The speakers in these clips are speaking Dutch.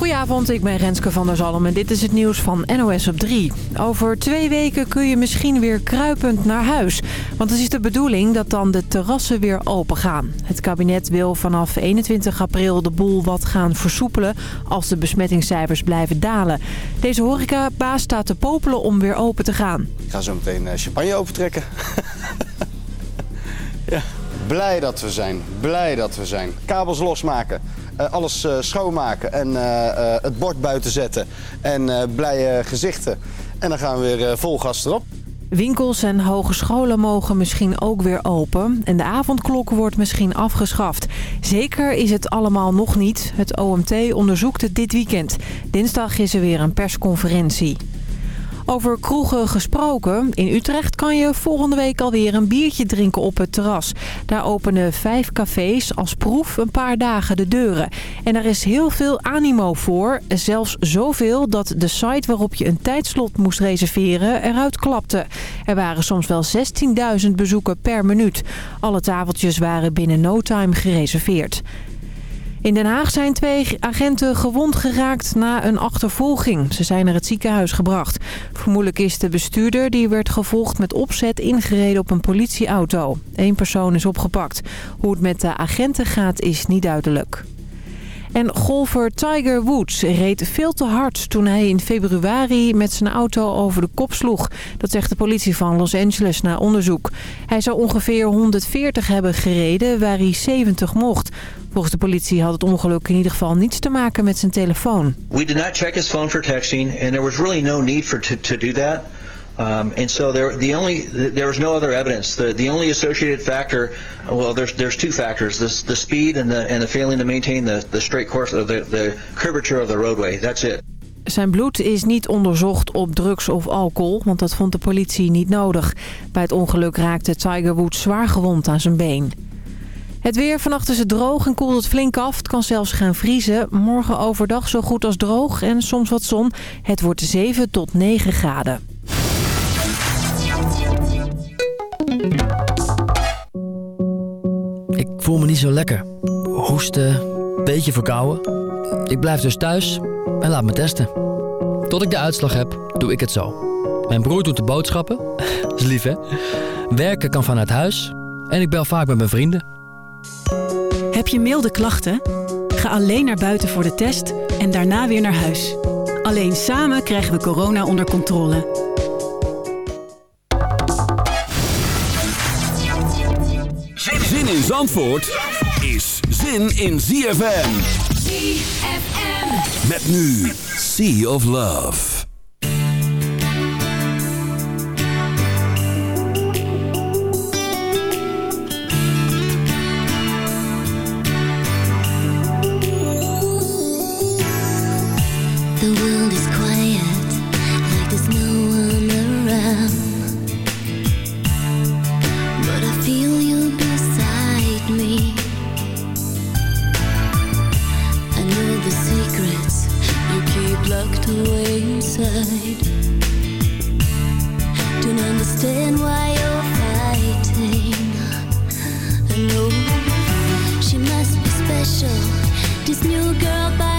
Goedenavond, ik ben Renske van der Zalm en dit is het nieuws van NOS op 3. Over twee weken kun je misschien weer kruipend naar huis. Want het is de bedoeling dat dan de terrassen weer open gaan. Het kabinet wil vanaf 21 april de boel wat gaan versoepelen als de besmettingscijfers blijven dalen. Deze horecabaas staat te popelen om weer open te gaan. Ik ga zo meteen eh, champagne opentrekken. ja. Blij dat we zijn, blij dat we zijn. Kabels losmaken. Eh, alles uh, schoonmaken en uh, het bord buiten zetten. En blije gezichten. En dan gaan we weer vol gas erop. Winkels en hogescholen mogen misschien ook weer open. En de avondklok wordt misschien afgeschaft. Zeker is het allemaal nog niet. Het OMT onderzoekt het dit weekend. Dinsdag is er weer een persconferentie. Over kroegen gesproken. In Utrecht kan je volgende week alweer een biertje drinken op het terras. Daar openen vijf cafés als proef een paar dagen de deuren. En er is heel veel animo voor. Zelfs zoveel dat de site waarop je een tijdslot moest reserveren eruit klapte. Er waren soms wel 16.000 bezoeken per minuut. Alle tafeltjes waren binnen no time gereserveerd. In Den Haag zijn twee agenten gewond geraakt na een achtervolging. Ze zijn naar het ziekenhuis gebracht. Vermoedelijk is de bestuurder die werd gevolgd met opzet ingereden op een politieauto. Eén persoon is opgepakt. Hoe het met de agenten gaat is niet duidelijk. En golfer Tiger Woods reed veel te hard toen hij in februari met zijn auto over de kop sloeg. Dat zegt de politie van Los Angeles na onderzoek. Hij zou ongeveer 140 hebben gereden waar hij 70 mocht. Volgens de politie had het ongeluk in ieder geval niets te maken met zijn telefoon. We did not check his phone for texting and there was really no need for to, to do that. Um, and so there, the only, there was no other evidence. The, the only associated factor, well, there's, there's two factors: the, the speed and the, and the failing to maintain the, the straight course of the, the curvature of the roadway. That's it. Zijn bloed is niet onderzocht op drugs of alcohol, want dat vond de politie niet nodig. Bij het ongeluk raakte Tiger Woods zwaar gewond aan zijn been. Het weer, vannacht is het droog en koelt het flink af. Het kan zelfs gaan vriezen. Morgen overdag zo goed als droog en soms wat zon. Het wordt 7 tot 9 graden. Ik voel me niet zo lekker. Hoesten, beetje verkouden. Ik blijf dus thuis en laat me testen. Tot ik de uitslag heb, doe ik het zo. Mijn broer doet de boodschappen. is lief, hè? Werken kan vanuit huis. En ik bel vaak met mijn vrienden. Heb je milde klachten? Ga alleen naar buiten voor de test en daarna weer naar huis. Alleen samen krijgen we corona onder controle. Zin in Zandvoort is zin in ZFM. ZFM. Met nu Sea of Love. Girl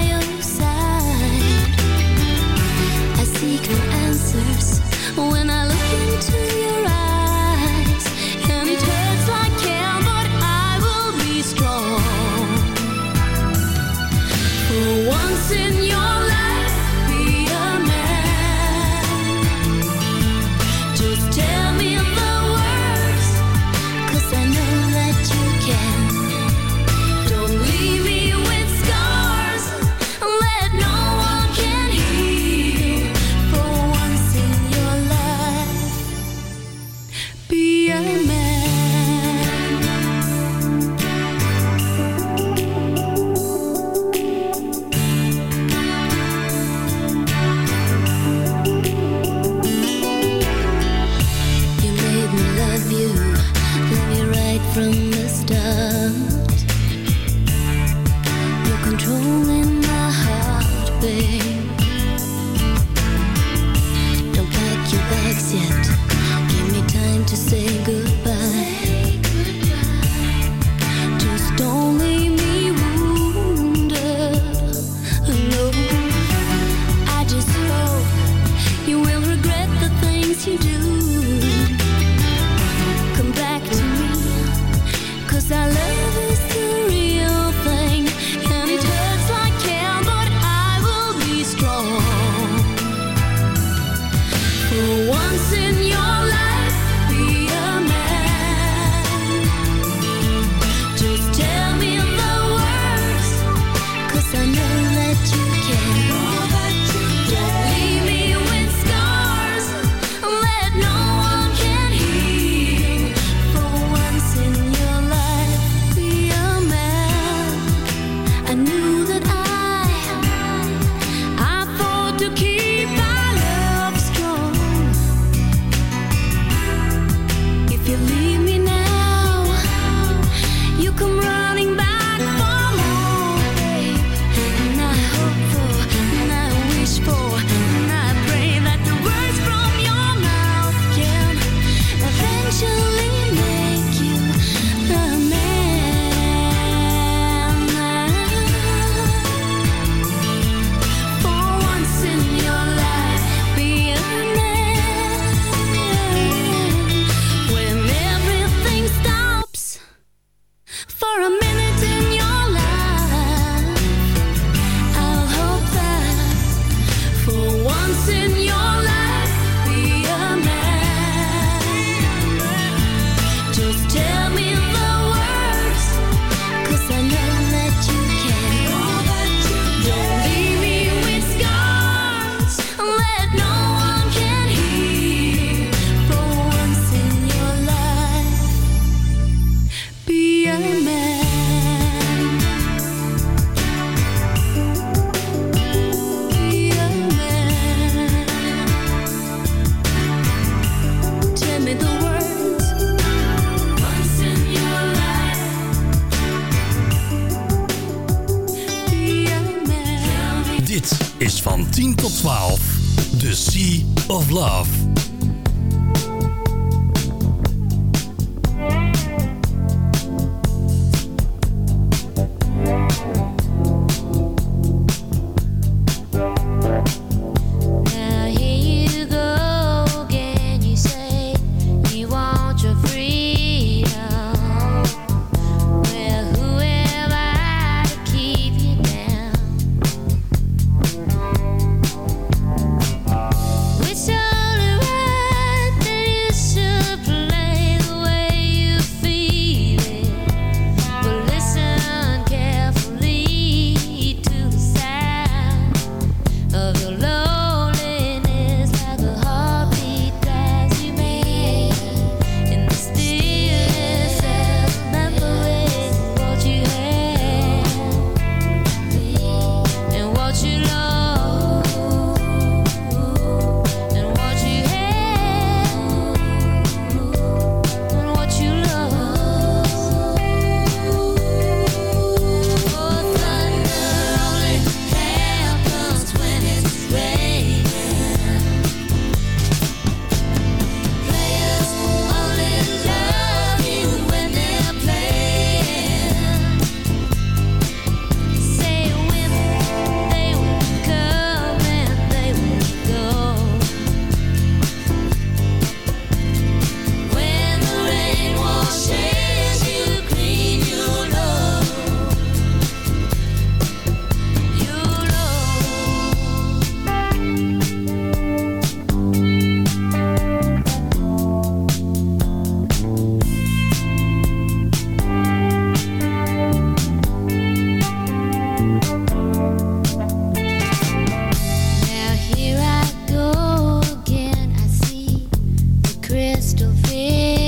it.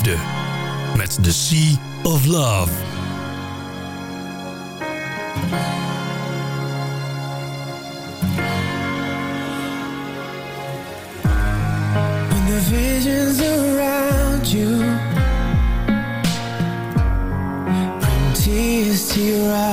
liefde. Met The Sea of Love. When the visions around you Bring tears to your eyes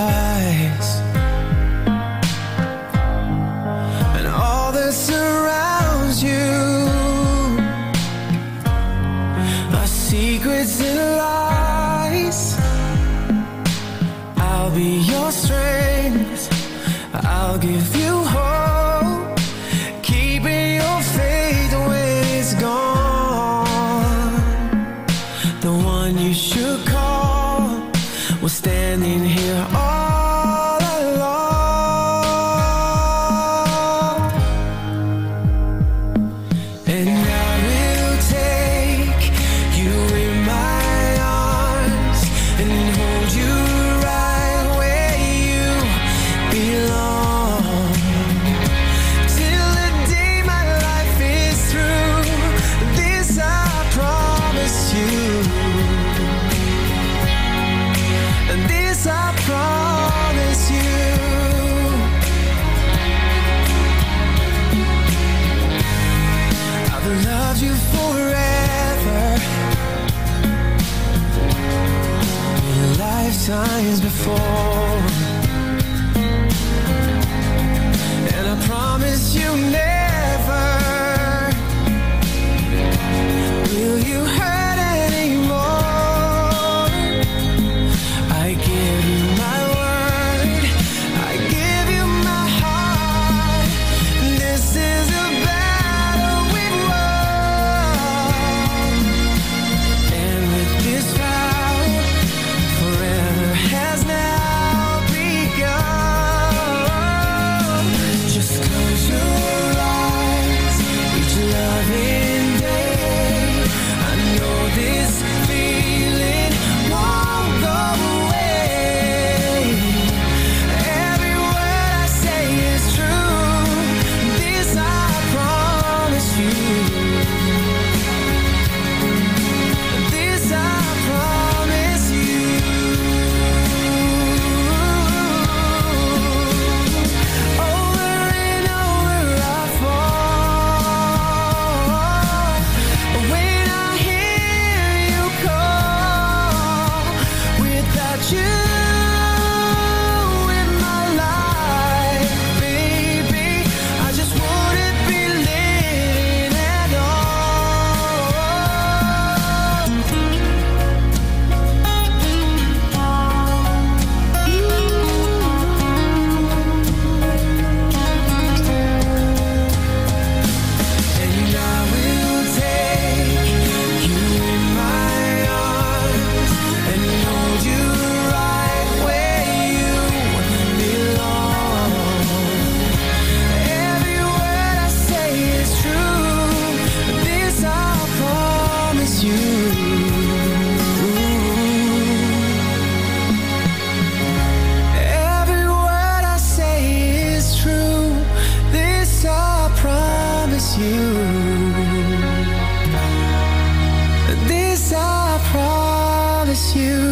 promise you.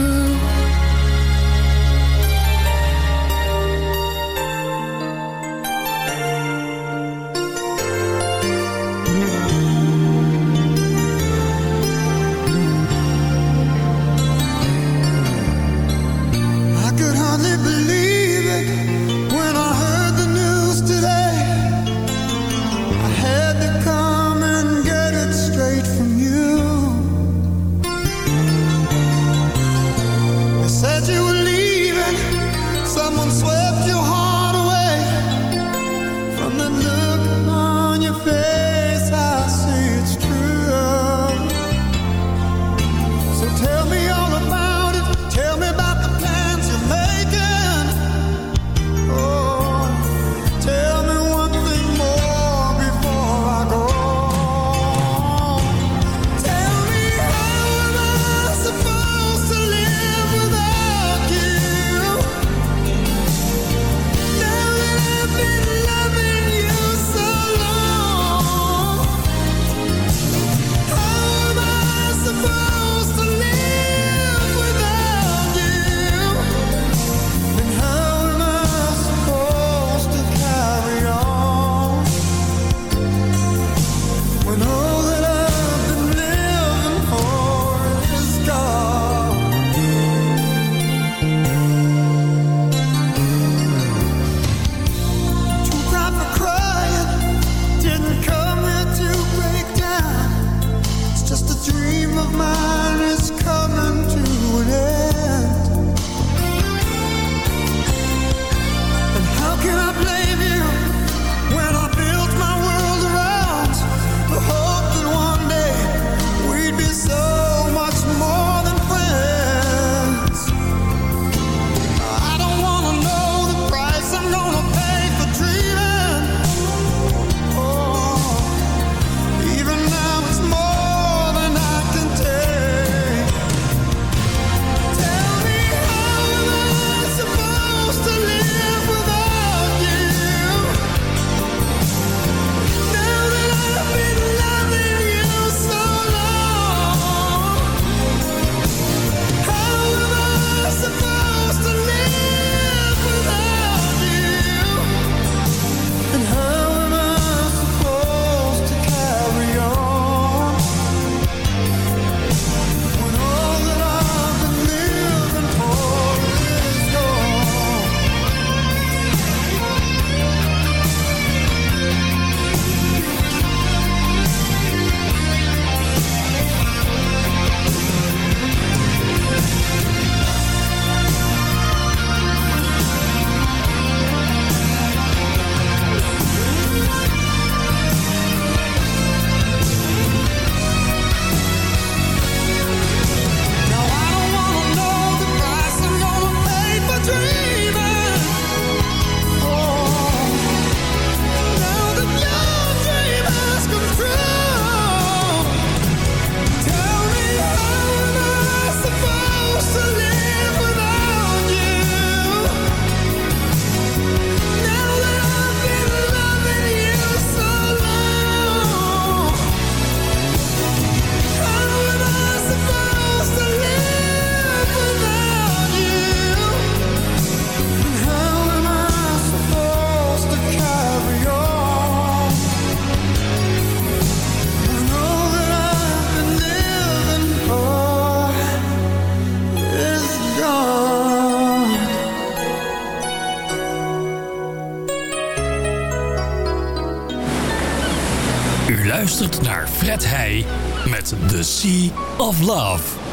Sea of Love.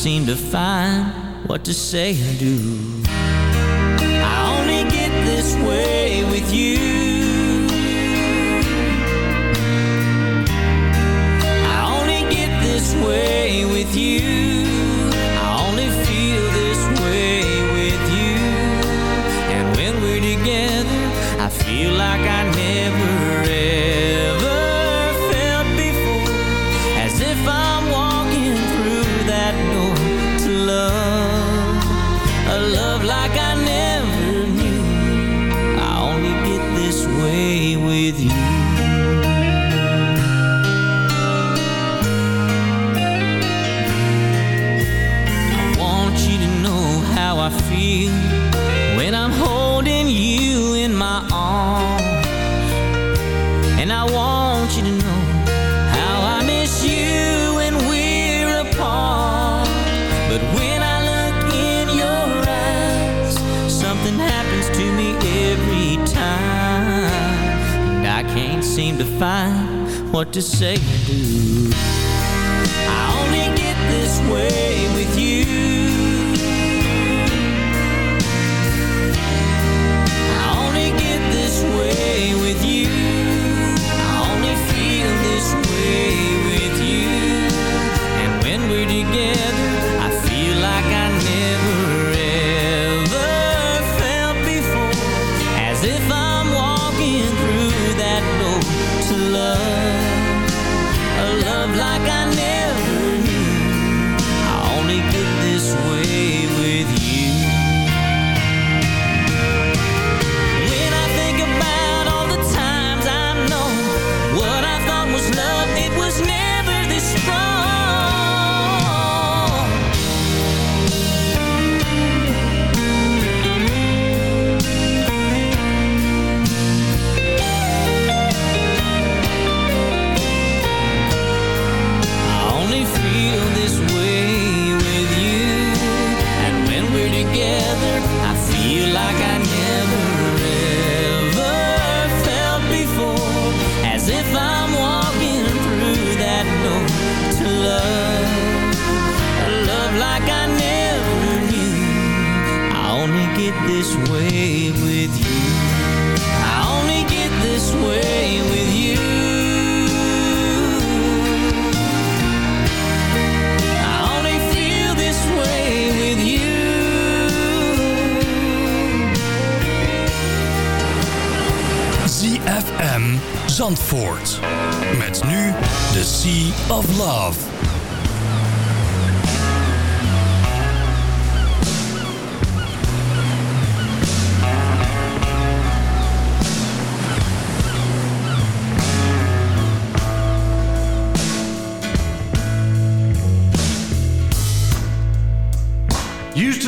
seem to find what to say and do.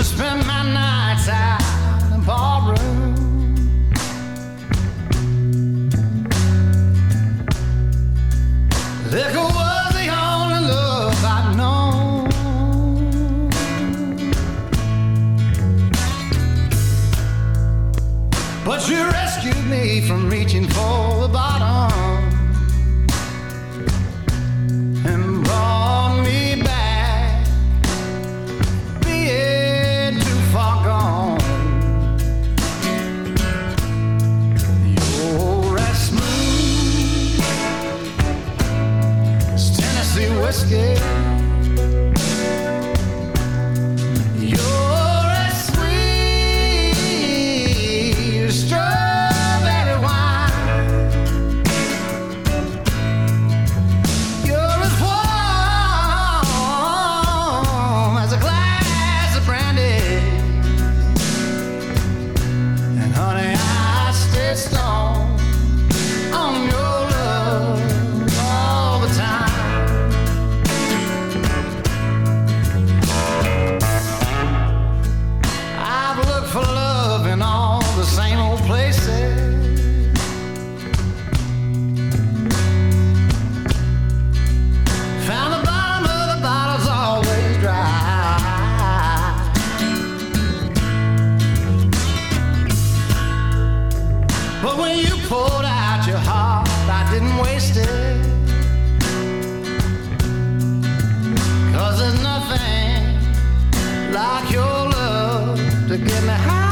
to spend my nights out in the ballroom. Liquor was the only love I'd known. But you rescued me from reaching for the bottle. To get me high.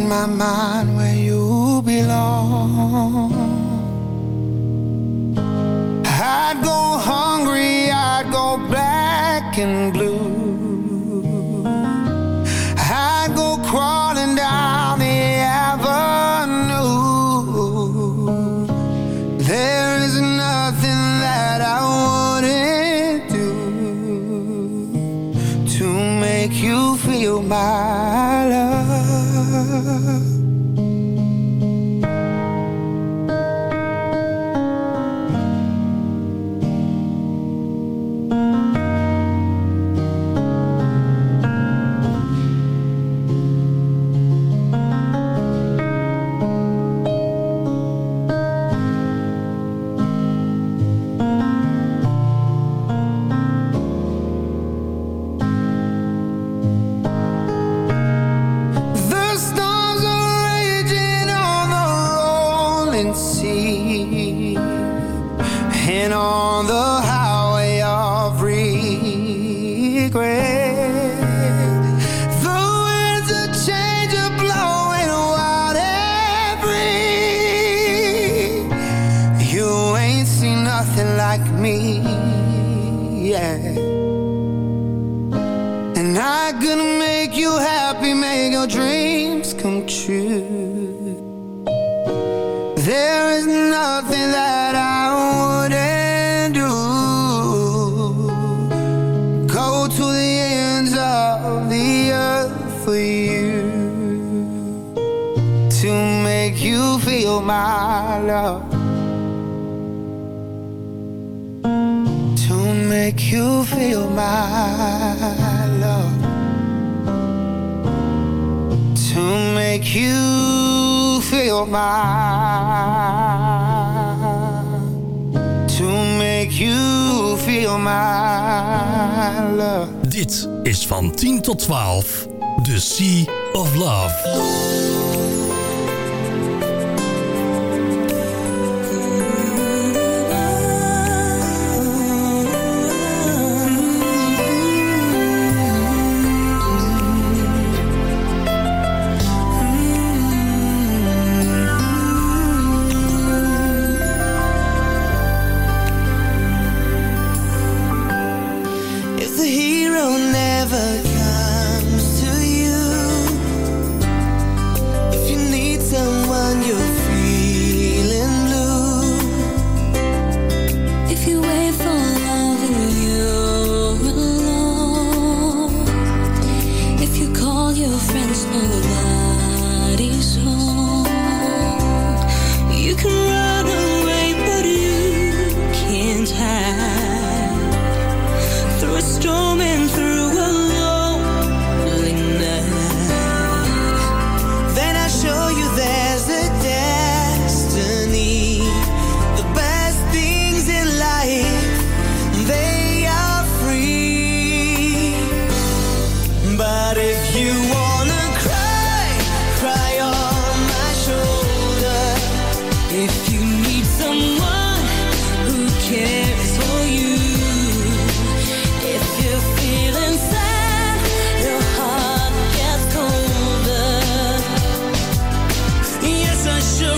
in my mind where you belong. I'd go hungry, I'd go black and blue. I'd go crawling down the avenue. There is nothing that I wouldn't do to make you feel my love. make you feel my love. To make you feel my. To make you feel my love. Dit is van 10 tot 12. The Sea of Love.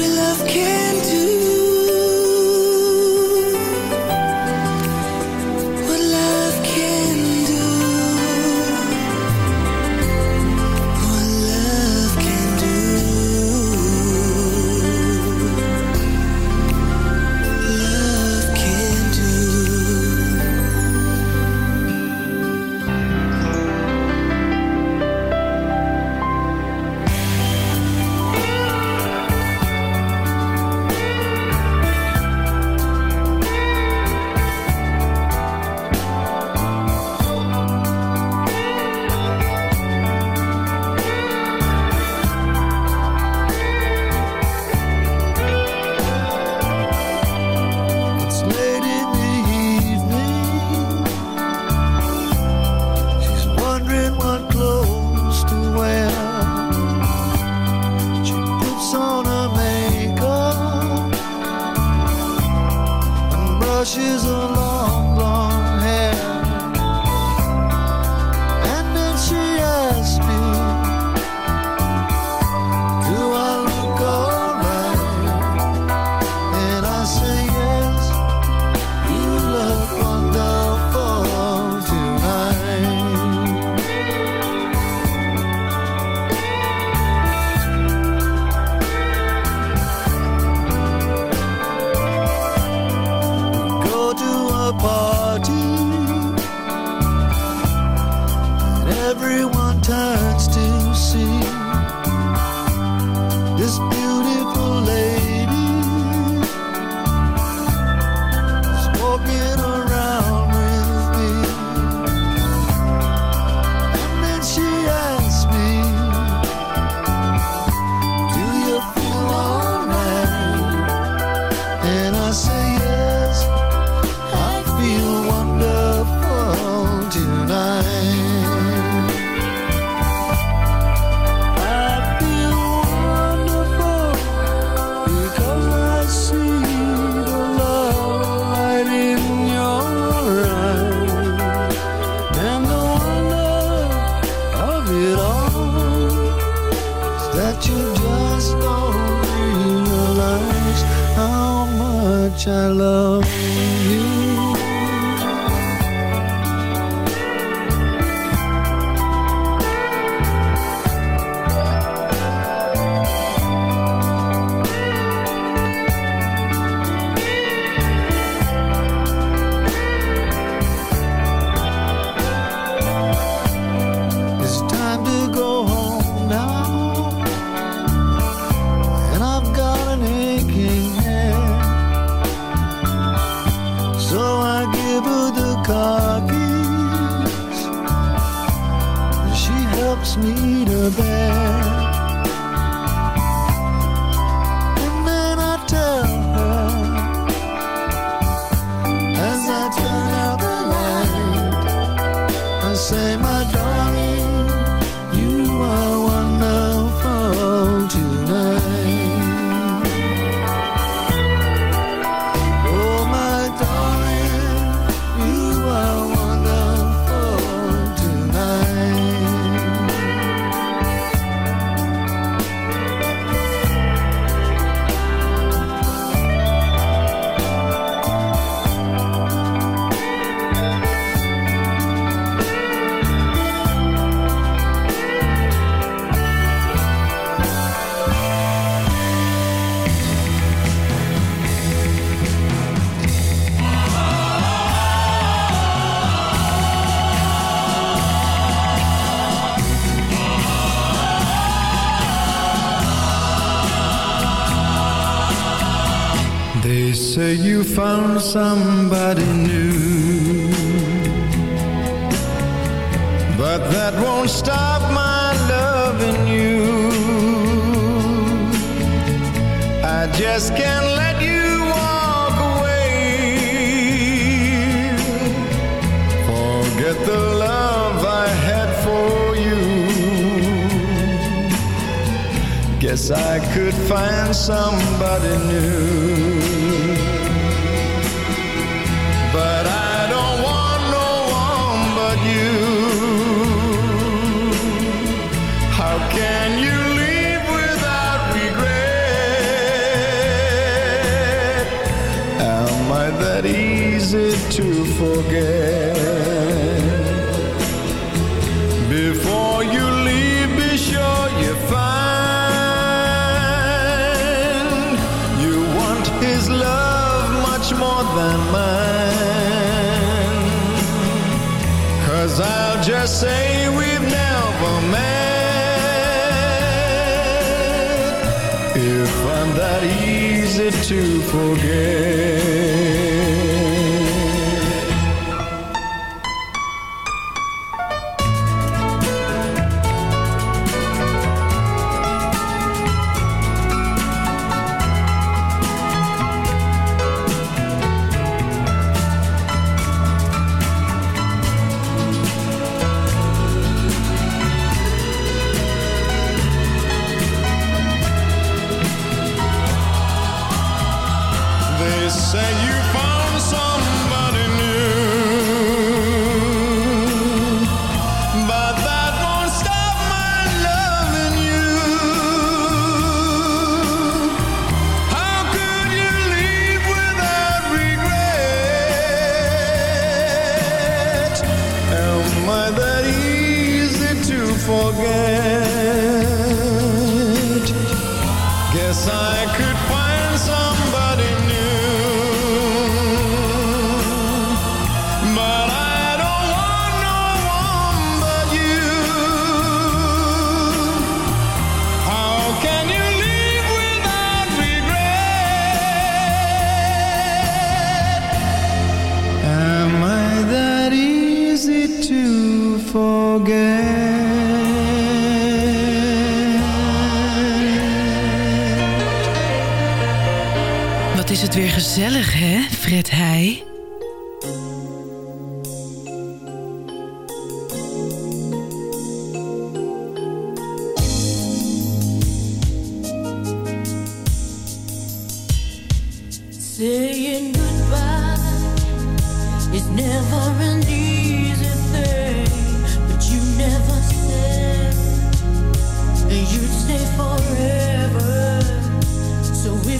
we love kids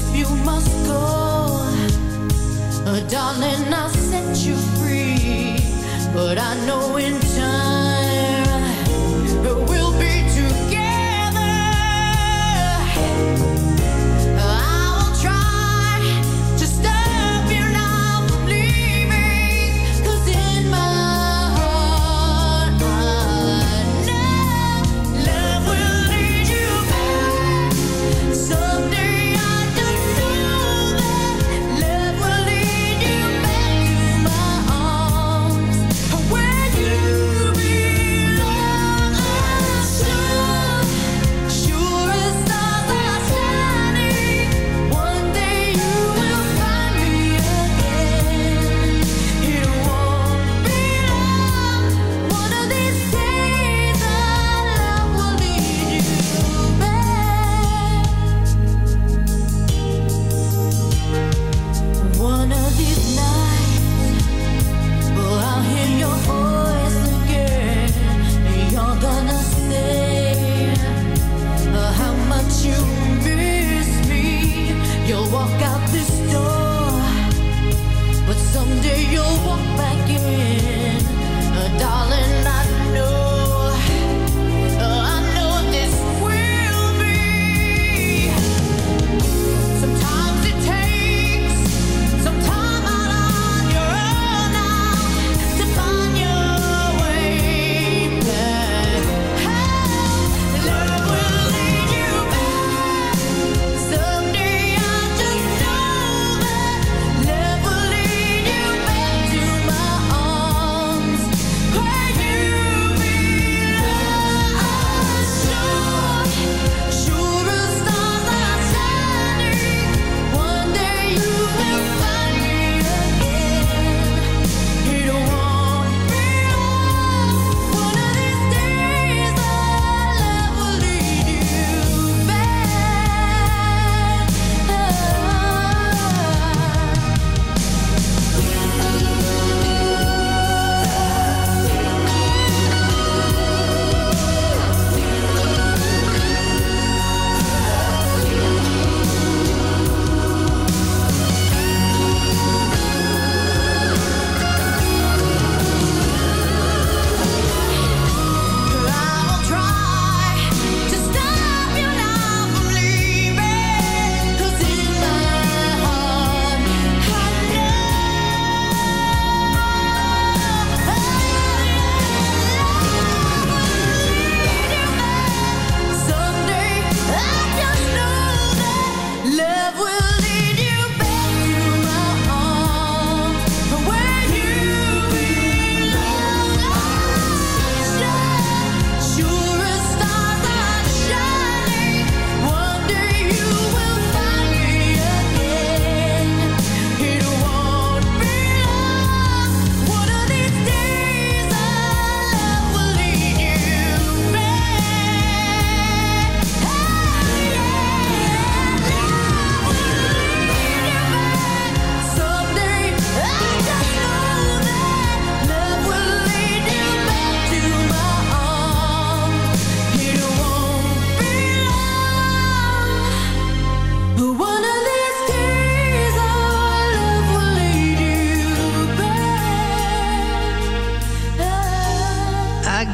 if you must go. Oh, darling, I'll set you free. But I know in time.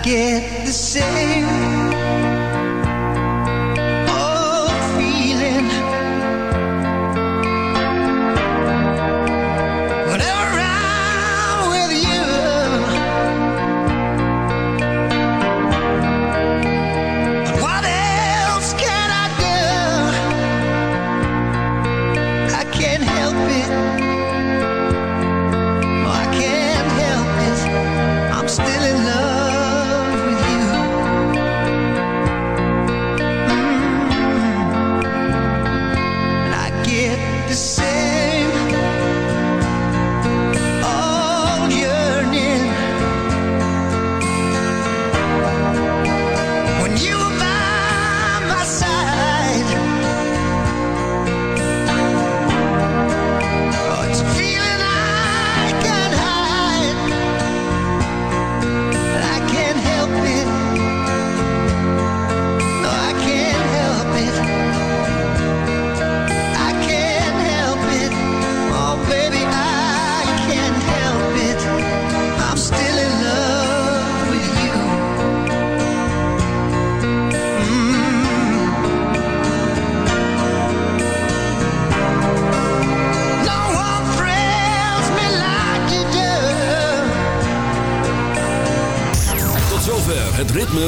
get the same.